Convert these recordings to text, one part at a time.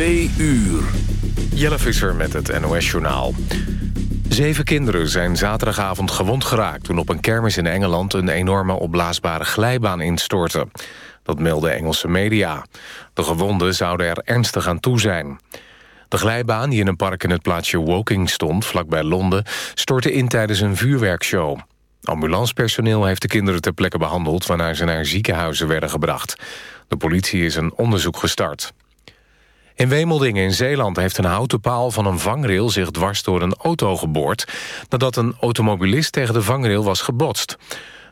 Twee uur. Jelle Visser met het NOS-journaal. Zeven kinderen zijn zaterdagavond gewond geraakt... toen op een kermis in Engeland een enorme opblaasbare glijbaan instortte. Dat melden Engelse media. De gewonden zouden er ernstig aan toe zijn. De glijbaan die in een park in het plaatsje Woking stond, vlakbij Londen... stortte in tijdens een vuurwerkshow. Ambulancepersoneel heeft de kinderen ter plekke behandeld... waarna ze naar ziekenhuizen werden gebracht. De politie is een onderzoek gestart. In Wemeldingen in Zeeland heeft een houten paal van een vangrail... zich dwars door een auto geboord... nadat een automobilist tegen de vangrail was gebotst.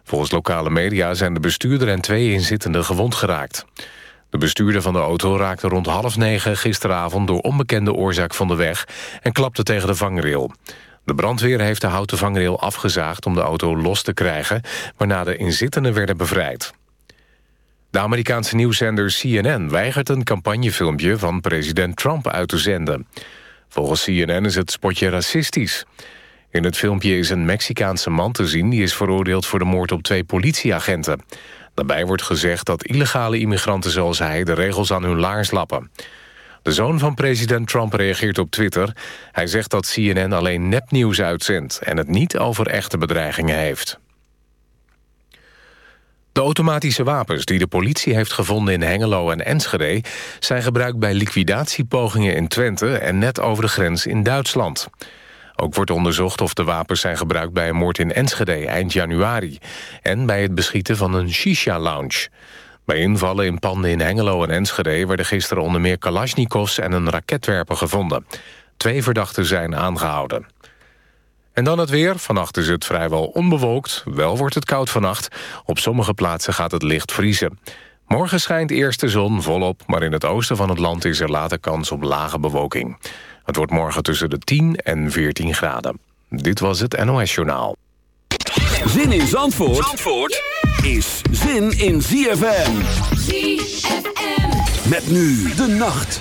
Volgens lokale media zijn de bestuurder en twee inzittenden gewond geraakt. De bestuurder van de auto raakte rond half negen gisteravond... door onbekende oorzaak van de weg en klapte tegen de vangrail. De brandweer heeft de houten vangrail afgezaagd om de auto los te krijgen... waarna de inzittenden werden bevrijd. De Amerikaanse nieuwszender CNN weigert een campagnefilmpje van president Trump uit te zenden. Volgens CNN is het spotje racistisch. In het filmpje is een Mexicaanse man te zien... die is veroordeeld voor de moord op twee politieagenten. Daarbij wordt gezegd dat illegale immigranten zoals hij... de regels aan hun laars lappen. De zoon van president Trump reageert op Twitter. Hij zegt dat CNN alleen nepnieuws uitzendt... en het niet over echte bedreigingen heeft. De automatische wapens die de politie heeft gevonden in Hengelo en Enschede... zijn gebruikt bij liquidatiepogingen in Twente en net over de grens in Duitsland. Ook wordt onderzocht of de wapens zijn gebruikt bij een moord in Enschede eind januari... en bij het beschieten van een shisha-lounge. Bij invallen in panden in Hengelo en Enschede... werden gisteren onder meer kalasjnikovs en een raketwerper gevonden. Twee verdachten zijn aangehouden. En dan het weer. Vannacht is het vrijwel onbewolkt. Wel wordt het koud vannacht. Op sommige plaatsen gaat het licht vriezen. Morgen schijnt eerst de zon volop... maar in het oosten van het land is er later kans op lage bewolking. Het wordt morgen tussen de 10 en 14 graden. Dit was het NOS Journaal. Zin in Zandvoort, Zandvoort is zin in ZFM. ZFM. Met nu de nacht.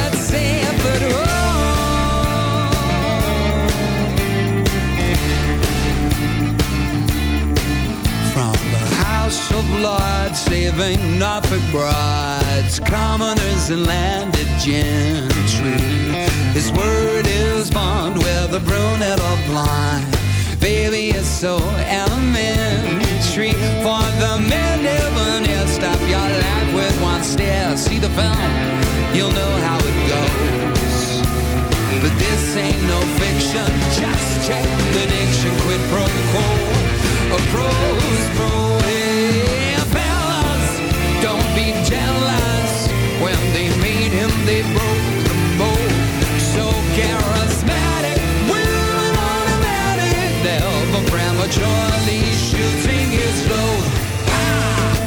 Saving Norfolk brides, commoners and landed gentry. His word is bond, whether brunette or blind. Baby, it's so elementary. For the men never stop your life with one stare. See the film, you'll know how it goes. But this ain't no fiction. Just check the diction. Quid pro quo. A pro's pro. Hey, fellas, don't be jealous. When they made him, they broke the mold. So charismatic, will an automatic, never prematurely shooting his load. Ah!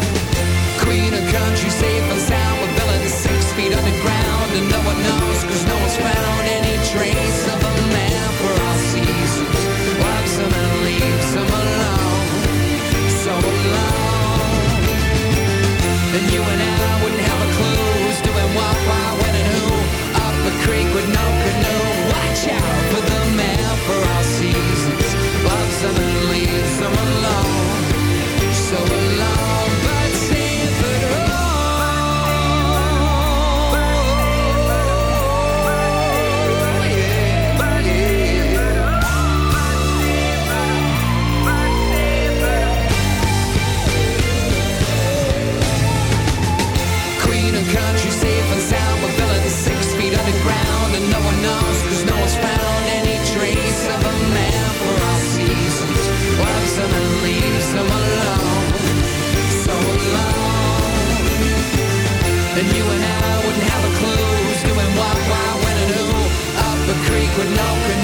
Queen of country, safe and sound with villains six feet underground, and no one knows, cause no one's found trace of a man for all seasons. Loves and leaves him alone, so alone. You and I wouldn't have a clue who's doing what, when, and who. Up a creek with no canoe. Watch out for the man for all seasons. Loves and leaves alone, so alone. And you and I wouldn't have a clue. Who's doing what, why, when and who? Up a creek with no canoe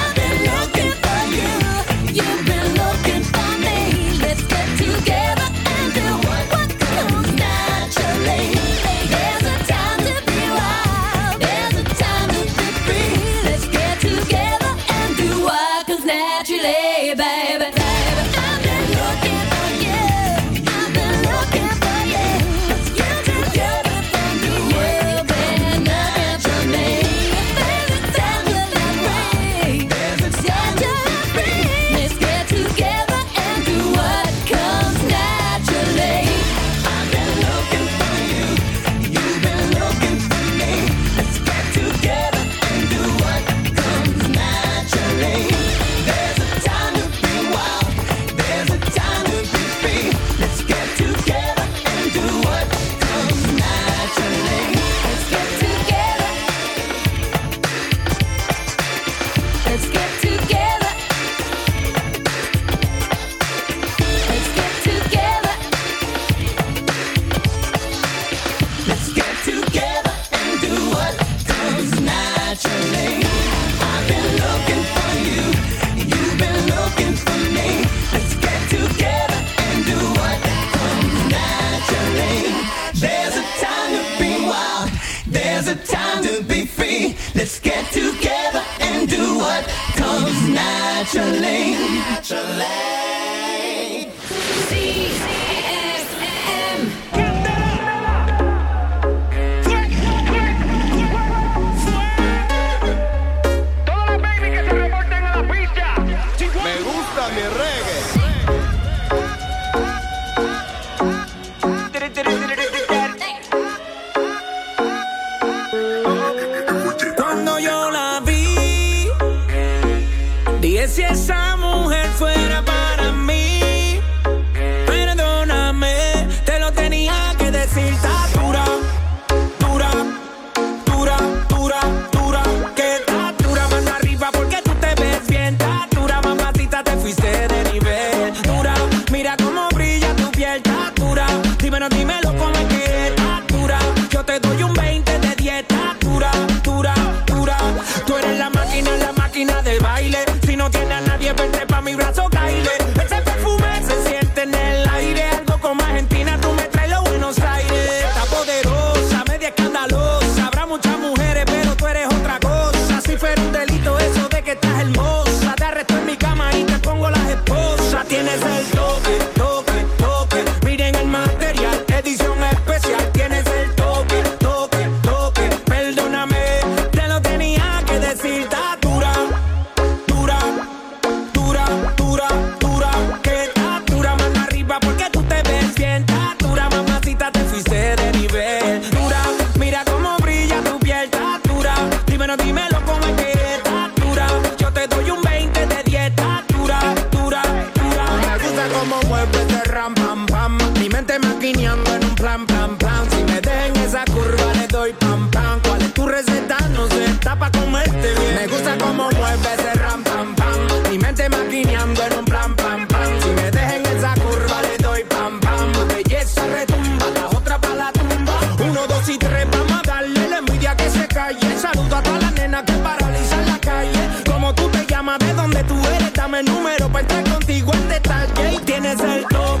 saludo a todas las nenas que paralizan la calle. Como tú te llamas, de dónde tú eres, dame el número para estar contigo en detalle. Tienes el top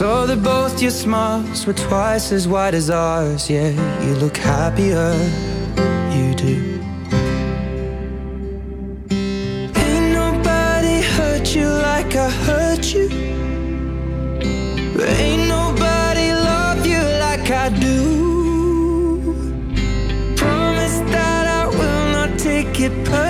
So that both your smiles were twice as wide as ours. Yeah, you look happier, you do. Ain't nobody hurt you like I hurt you. But ain't nobody love you like I do. Promise that I will not take it personally.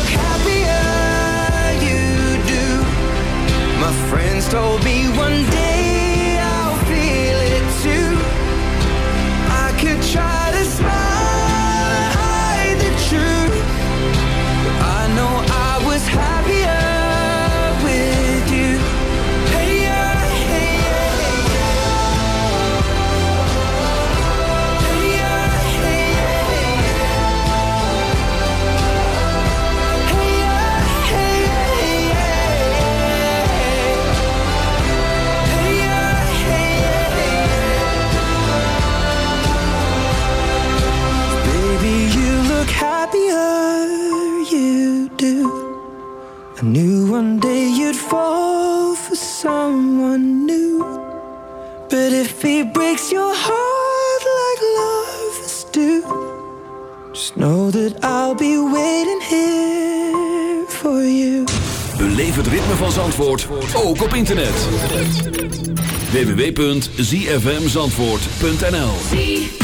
www.zfmzandvoort.nl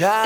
was